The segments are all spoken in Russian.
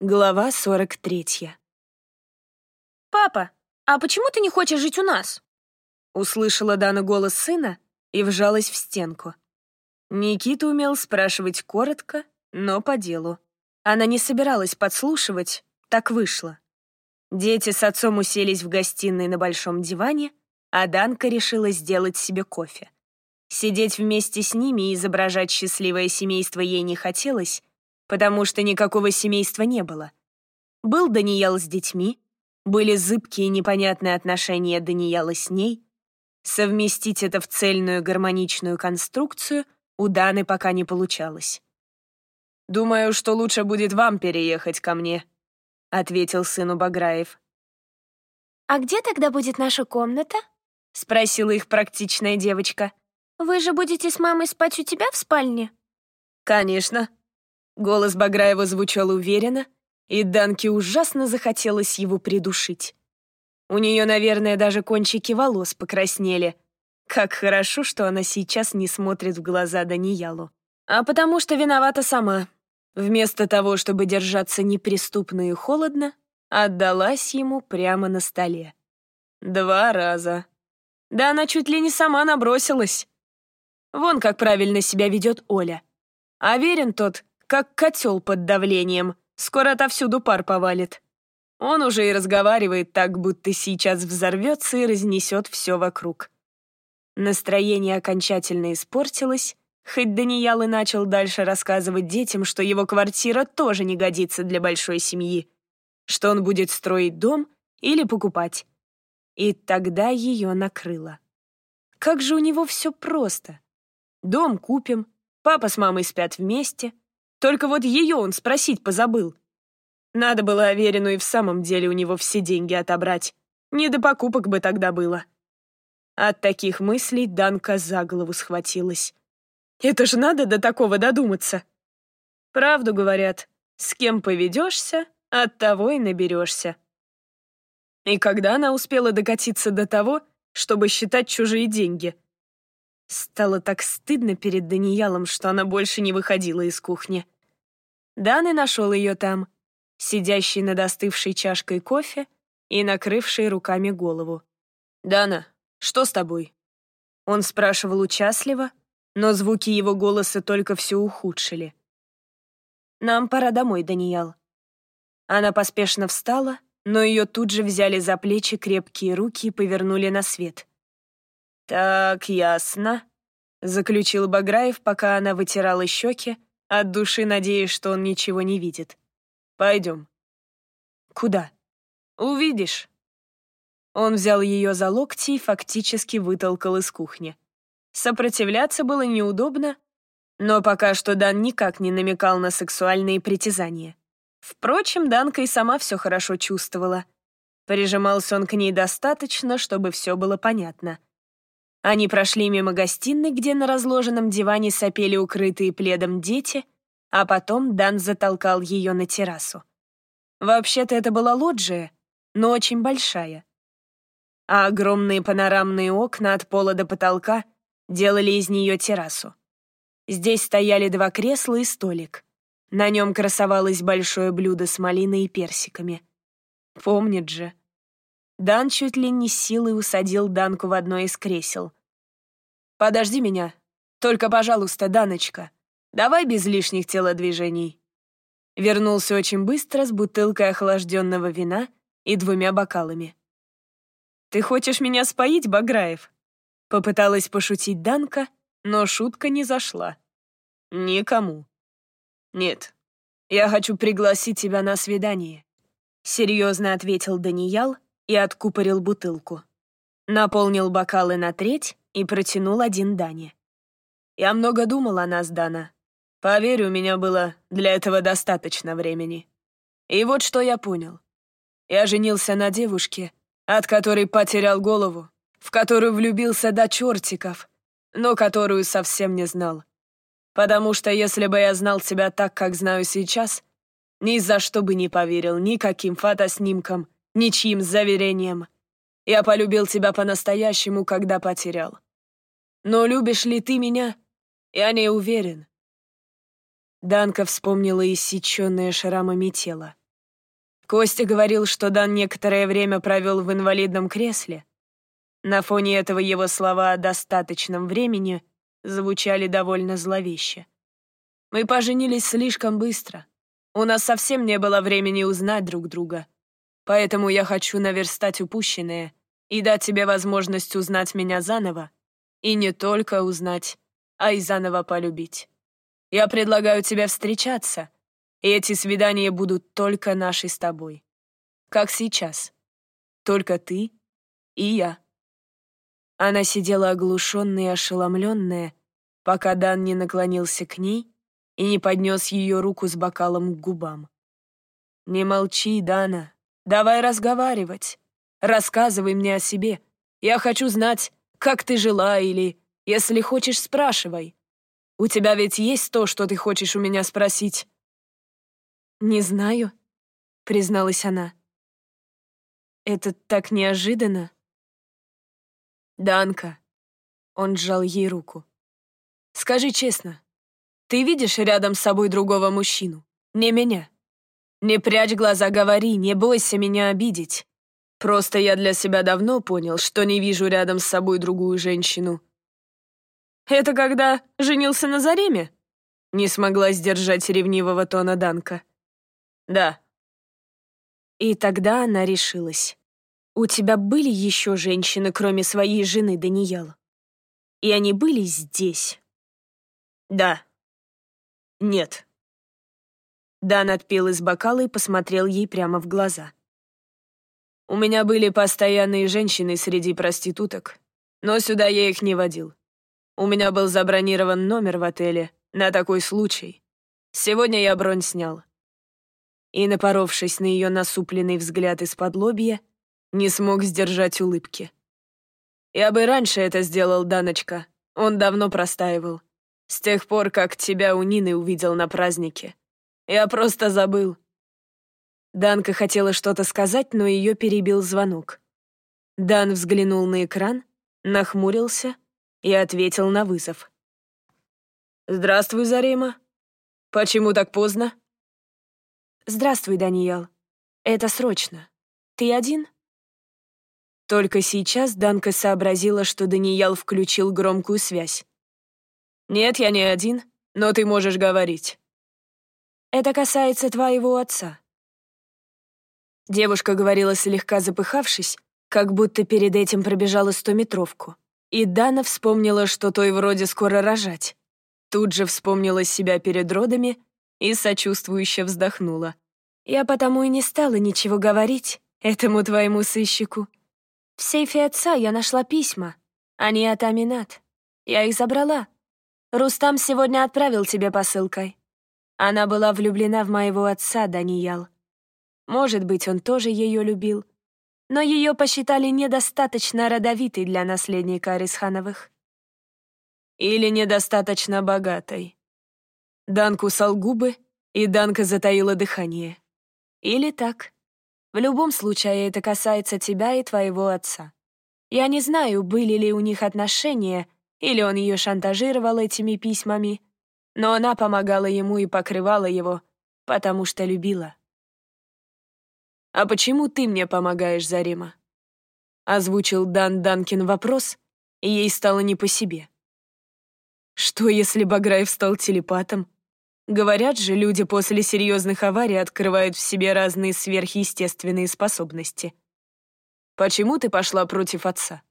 Глава 43. «Папа, а почему ты не хочешь жить у нас?» Услышала Дана голос сына и вжалась в стенку. Никита умел спрашивать коротко, но по делу. Она не собиралась подслушивать, так вышло. Дети с отцом уселись в гостиной на большом диване, а Данка решила сделать себе кофе. Сидеть вместе с ними и изображать счастливое семейство ей не хотелось, потому что никакого семейства не было. Был Даниэл с детьми, были зыбкие непонятные отношения Даниэла с ней. Совместить это в цельную гармоничную конструкцию у Даны пока не получалось. «Думаю, что лучше будет вам переехать ко мне», — ответил сыну Баграев. «А где тогда будет наша комната?» — спросила их практичная девочка. «Вы же будете с мамой спать у тебя в спальне?» «Конечно», Голос Баграева звучал уверенно, и Данке ужасно захотелось его придушить. У нее, наверное, даже кончики волос покраснели. Как хорошо, что она сейчас не смотрит в глаза Даниялу. А потому что виновата сама. Вместо того, чтобы держаться неприступно и холодно, отдалась ему прямо на столе. Два раза. Да она чуть ли не сама набросилась. Вон как правильно себя ведет Оля. А верен тот, как котел под давлением. Скоро отовсюду пар повалит. Он уже и разговаривает так, будто сейчас взорвется и разнесет все вокруг. Настроение окончательно испортилось, хоть Даниял и начал дальше рассказывать детям, что его квартира тоже не годится для большой семьи, что он будет строить дом или покупать. И тогда ее накрыло. Как же у него все просто. Дом купим, папа с мамой спят вместе — только вот ее он спросить позабыл. Надо было Аверину и в самом деле у него все деньги отобрать. Не до покупок бы тогда было. От таких мыслей Данка за голову схватилась. Это же надо до такого додуматься. Правду говорят, с кем поведешься, от того и наберешься. И когда она успела докатиться до того, чтобы считать чужие деньги? Стало так стыдно перед Даниялом, что она больше не выходила из кухни. Дан и нашел ее там, сидящей над остывшей чашкой кофе и накрывшей руками голову. «Дана, что с тобой?» Он спрашивал участливо, но звуки его голоса только все ухудшили. «Нам пора домой, Даниял». Она поспешно встала, но ее тут же взяли за плечи крепкие руки и повернули на свет. «Так, ясно», — заключил Баграев, пока она вытирала щеки, от души надеясь, что он ничего не видит. Пойдем. Куда? Увидишь. Он взял ее за локти и фактически вытолкал из кухни. Сопротивляться было неудобно, но пока что Дан никак не намекал на сексуальные притязания. Впрочем, Данка и сама все хорошо чувствовала. Прижимался он к ней достаточно, чтобы все было понятно. Они прошли мимо гостиной, где на разложенном диване сопели укрытые пледом дети, а потом Дан затолкал ее на террасу. Вообще-то это была лоджия, но очень большая. А огромные панорамные окна от пола до потолка делали из нее террасу. Здесь стояли два кресла и столик. На нем красовалось большое блюдо с малиной и персиками. Помнит же. Дан чуть ли не силой усадил Данку в одно из кресел. «Подожди меня. Только, пожалуйста, Даночка, давай без лишних телодвижений». Вернулся очень быстро с бутылкой охлажденного вина и двумя бокалами. «Ты хочешь меня споить, Баграев?» Попыталась пошутить Данка, но шутка не зашла. «Никому». «Нет, я хочу пригласить тебя на свидание», — серьезно ответил Даниял и откупорил бутылку. Наполнил бокалы на треть и протянул один Дане. «Я много думал о нас, Дана. Поверь, у меня было для этого достаточно времени. И вот что я понял. Я женился на девушке, от которой потерял голову, в которую влюбился до чертиков, но которую совсем не знал. Потому что если бы я знал тебя так, как знаю сейчас, ни за что бы не поверил никаким фотоснимкам, ничьим заверениям. Я полюбил тебя по-настоящему, когда потерял. Но любишь ли ты меня? Я не уверен. Данка вспомнила иссеченное шрамами тело. Костя говорил, что Дан некоторое время провел в инвалидном кресле. На фоне этого его слова о достаточном времени звучали довольно зловеще. Мы поженились слишком быстро. У нас совсем не было времени узнать друг друга. Поэтому я хочу наверстать упущенное и дать тебе возможность узнать меня заново. И не только узнать, а и заново полюбить. Я предлагаю тебе встречаться, и эти свидания будут только наши с тобой. Как сейчас. Только ты и я. Она сидела оглушенная и ошеломленная, пока Дан не наклонился к ней и не поднес ее руку с бокалом к губам. «Не молчи, Дана. Давай разговаривать. Рассказывай мне о себе. Я хочу знать, как ты жила или, если хочешь, спрашивай. У тебя ведь есть то, что ты хочешь у меня спросить?» «Не знаю», — призналась она. «Это так неожиданно». «Данка», — он сжал ей руку. «Скажи честно, ты видишь рядом с собой другого мужчину, не меня? Не прячь глаза, говори, не бойся меня обидеть. Просто я для себя давно понял, что не вижу рядом с собой другую женщину». «Это когда женился на Зареме?» Не смогла сдержать ревнивого тона Данка. «Да». И тогда она решилась. «У тебя были еще женщины, кроме своей жены Даниэла? И они были здесь?» «Да». «Нет». Дан отпил из бокала и посмотрел ей прямо в глаза. «У меня были постоянные женщины среди проституток, но сюда я их не водил. У меня был забронирован номер в отеле на такой случай. Сегодня я бронь снял и, напоровшись на ее насупленный взгляд из-под лобья, не смог сдержать улыбки. «Я бы раньше это сделал, Даночка. Он давно простаивал. С тех пор, как тебя у Нины увидел на празднике. Я просто забыл». Данка хотела что-то сказать, но ее перебил звонок. Дан взглянул на экран, нахмурился и ответил на вызов. «Здравствуй, Зарема. Почему так поздно?» «Здравствуй, Даниэл. Это срочно. Ты один?» Только сейчас Данка сообразила, что Даниэл включил громкую связь. «Нет, я не один, но ты можешь говорить». «Это касается твоего отца». Девушка говорила слегка запыхавшись, как будто перед этим пробежала стометровку. И Дана вспомнила, что той вроде скоро рожать. Тут же вспомнила себя перед родами и сочувствующе вздохнула. «Я потому и не стала ничего говорить этому твоему сыщику. В сейфе отца я нашла письма. Они от Аминат. Я их забрала. Рустам сегодня отправил тебе посылкой. Она была влюблена в моего отца, Даниял. Может быть, он тоже ее любил. Но ее посчитали недостаточно родовитой для наследника Арисхановых. Или недостаточно богатой. Дан кусал губы, и Данка затаила дыхание. Или так. В любом случае, это касается тебя и твоего отца. Я не знаю, были ли у них отношения, или он ее шантажировал этими письмами, но она помогала ему и покрывала его, потому что любила. «А почему ты мне помогаешь, Зарима?» Озвучил Дан Данкин вопрос, и ей стало не по себе. Что, если Баграев стал телепатом? Говорят же, люди после серьезных аварий открывают в себе разные сверхъестественные способности. Почему ты пошла против отца?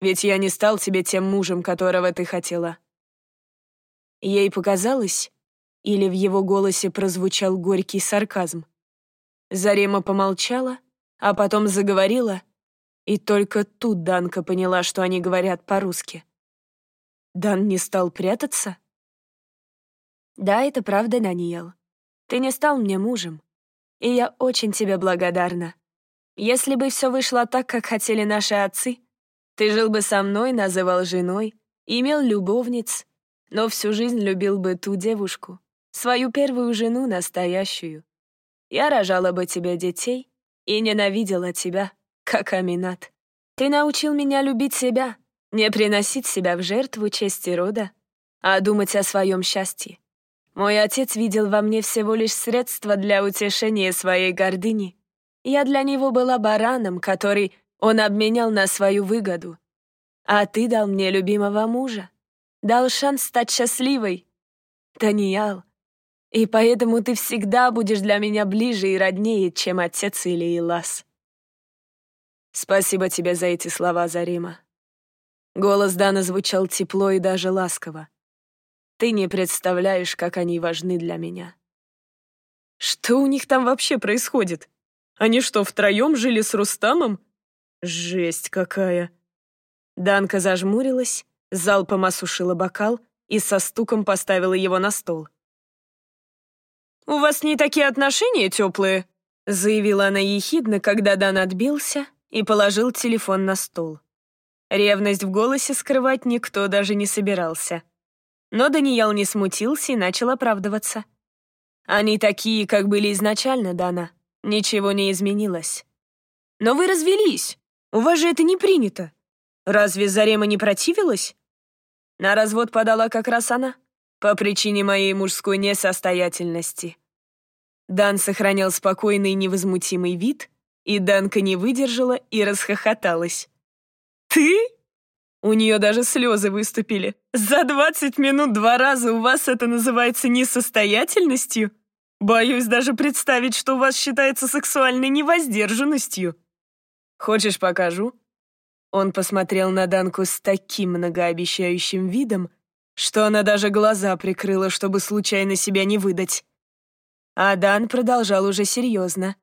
Ведь я не стал тебе тем мужем, которого ты хотела. Ей показалось, или в его голосе прозвучал горький сарказм. Зарема помолчала, а потом заговорила, и только тут Данка поняла, что они говорят по-русски. Дан не стал прятаться? Да, это правда, Даниэл. Ты не стал мне мужем. И я очень тебе благодарна. Если бы все вышло так, как хотели наши отцы, ты жил бы со мной, называл женой, имел любовниц, но всю жизнь любил бы ту девушку, свою первую жену настоящую. Я рожала бы тебе детей и ненавидела тебя, как Аминат. Ты научил меня любить себя, не приносить себя в жертву чести рода, а думать о своем счастье. Мой отец видел во мне всего лишь средство для утешения своей гордыни Я для него была бараном, который он обменял на свою выгоду. А ты дал мне любимого мужа, дал шанс стать счастливой. Даниэл, и поэтому ты всегда будешь для меня ближе и роднее, чем отец или Илас. Спасибо тебе за эти слова, Зарима. Голос Дана звучал тепло и даже ласково. Ты не представляешь, как они важны для меня. Что у них там вообще происходит? Они что, втроем жили с Рустамом? Жесть какая. Данка зажмурилась, залпом осушила бокал и со стуком поставила его на стол. «У вас не такие отношения теплые», — заявила она ехидно, когда Дан отбился и положил телефон на стол. Ревность в голосе скрывать никто даже не собирался. Но Даниэл не смутился и начал оправдываться. «Они такие, как были изначально, Дана. Ничего не изменилось». «Но вы развелись. У вас же это не принято. Разве Зарема не противилась?» На развод подала как раз она, по причине моей мужской несостоятельности. Дан сохранял спокойный и невозмутимый вид, и Данка не выдержала и расхохоталась. «Ты?» У нее даже слезы выступили. «За двадцать минут два раза у вас это называется несостоятельностью? Боюсь даже представить, что у вас считается сексуальной невоздержанностью». «Хочешь, покажу?» Он посмотрел на Данку с таким многообещающим видом, что она даже глаза прикрыла, чтобы случайно себя не выдать. А Дан продолжал уже серьезно.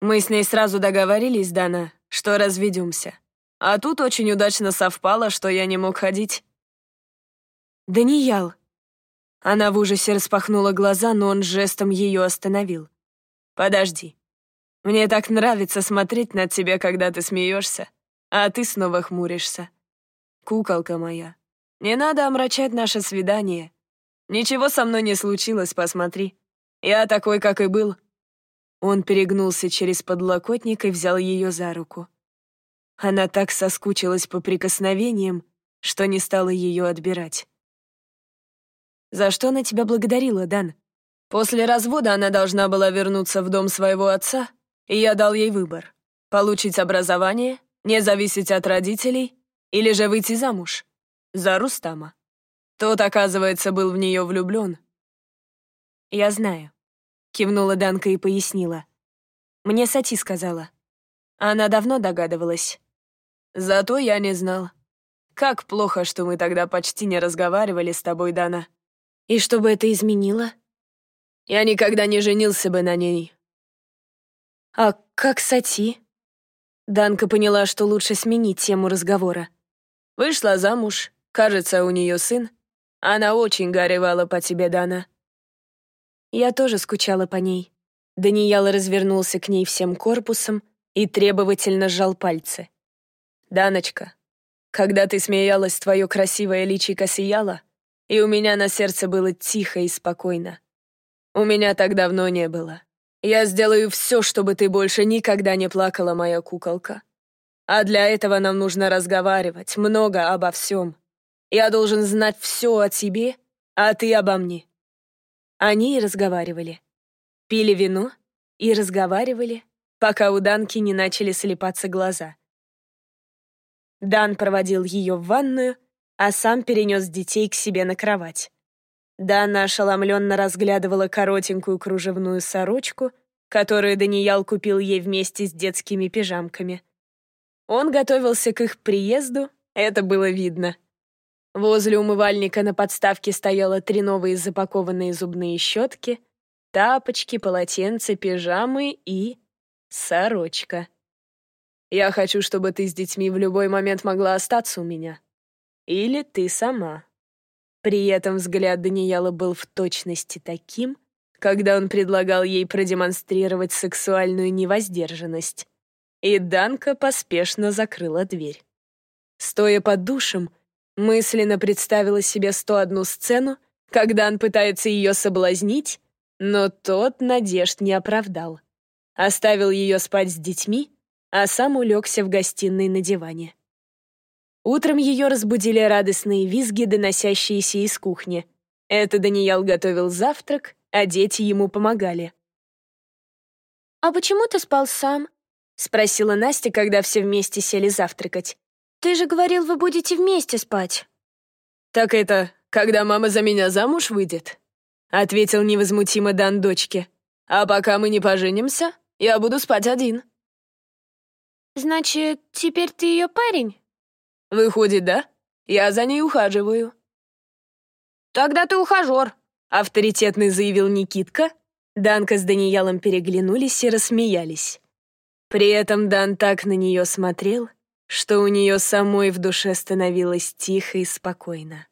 «Мы с ней сразу договорились, Дана, что разведемся. А тут очень удачно совпало, что я не мог ходить». «Даниял!» Она в ужасе распахнула глаза, но он жестом ее остановил. «Подожди. Мне так нравится смотреть на тебя, когда ты смеешься, а ты снова хмуришься. Куколка моя, не надо омрачать наше свидание. Ничего со мной не случилось, посмотри. Я такой, как и был». Он перегнулся через подлокотник и взял ее за руку. Она так соскучилась по прикосновениям, что не стала ее отбирать. «За что она тебя благодарила, Дан?» После развода она должна была вернуться в дом своего отца, и я дал ей выбор — получить образование, не зависеть от родителей или же выйти замуж. За Рустама. Тот, оказывается, был в нее влюблен. Я знаю кивнула Данка и пояснила. Мне Сати сказала. Она давно догадывалась. Зато я не знал. Как плохо, что мы тогда почти не разговаривали с тобой, Дана. И что бы это изменило? Я никогда не женился бы на ней. А как Сати? Данка поняла, что лучше сменить тему разговора. Вышла замуж, кажется, у нее сын. Она очень горевала по тебе, Дана. Я тоже скучала по ней. Даниэл развернулся к ней всем корпусом и требовательно сжал пальцы. «Даночка, когда ты смеялась, твое красивое личико сияло, и у меня на сердце было тихо и спокойно. У меня так давно не было. Я сделаю все, чтобы ты больше никогда не плакала, моя куколка. А для этого нам нужно разговаривать, много обо всем. Я должен знать все о тебе, а ты обо мне. Они и разговаривали. Пили вино и разговаривали, пока у Данки не начали слепаться глаза. Дан проводил ее в ванную, а сам перенес детей к себе на кровать. Дана ошеломленно разглядывала коротенькую кружевную сорочку, которую Даниял купил ей вместе с детскими пижамками. Он готовился к их приезду, это было видно. Возле умывальника на подставке стояло три новые запакованные зубные щетки, тапочки, полотенца, пижамы и... сорочка. Я хочу, чтобы ты с детьми в любой момент могла остаться у меня. Или ты сама. При этом взгляд Даниэла был в точности таким, когда он предлагал ей продемонстрировать сексуальную невоздержанность. И Данка поспешно закрыла дверь. Стоя под душем, Мысленно представила себе 101 сцену, когда он пытается ее соблазнить, но тот надежд не оправдал. Оставил ее спать с детьми, а сам улегся в гостиной на диване. Утром ее разбудили радостные визги, доносящиеся из кухни. Это Даниэл готовил завтрак, а дети ему помогали. «А почему ты спал сам?» — спросила Настя, когда все вместе сели завтракать. «Ты же говорил, вы будете вместе спать». «Так это, когда мама за меня замуж выйдет?» — ответил невозмутимо Дан дочке. «А пока мы не поженимся, я буду спать один». «Значит, теперь ты ее парень?» «Выходит, да? Я за ней ухаживаю». «Тогда ты ухажер», — авторитетно заявил Никитка, Данка с Даниялом переглянулись и рассмеялись. При этом Дан так на нее смотрел, что у нее самой в душе становилось тихо и спокойно.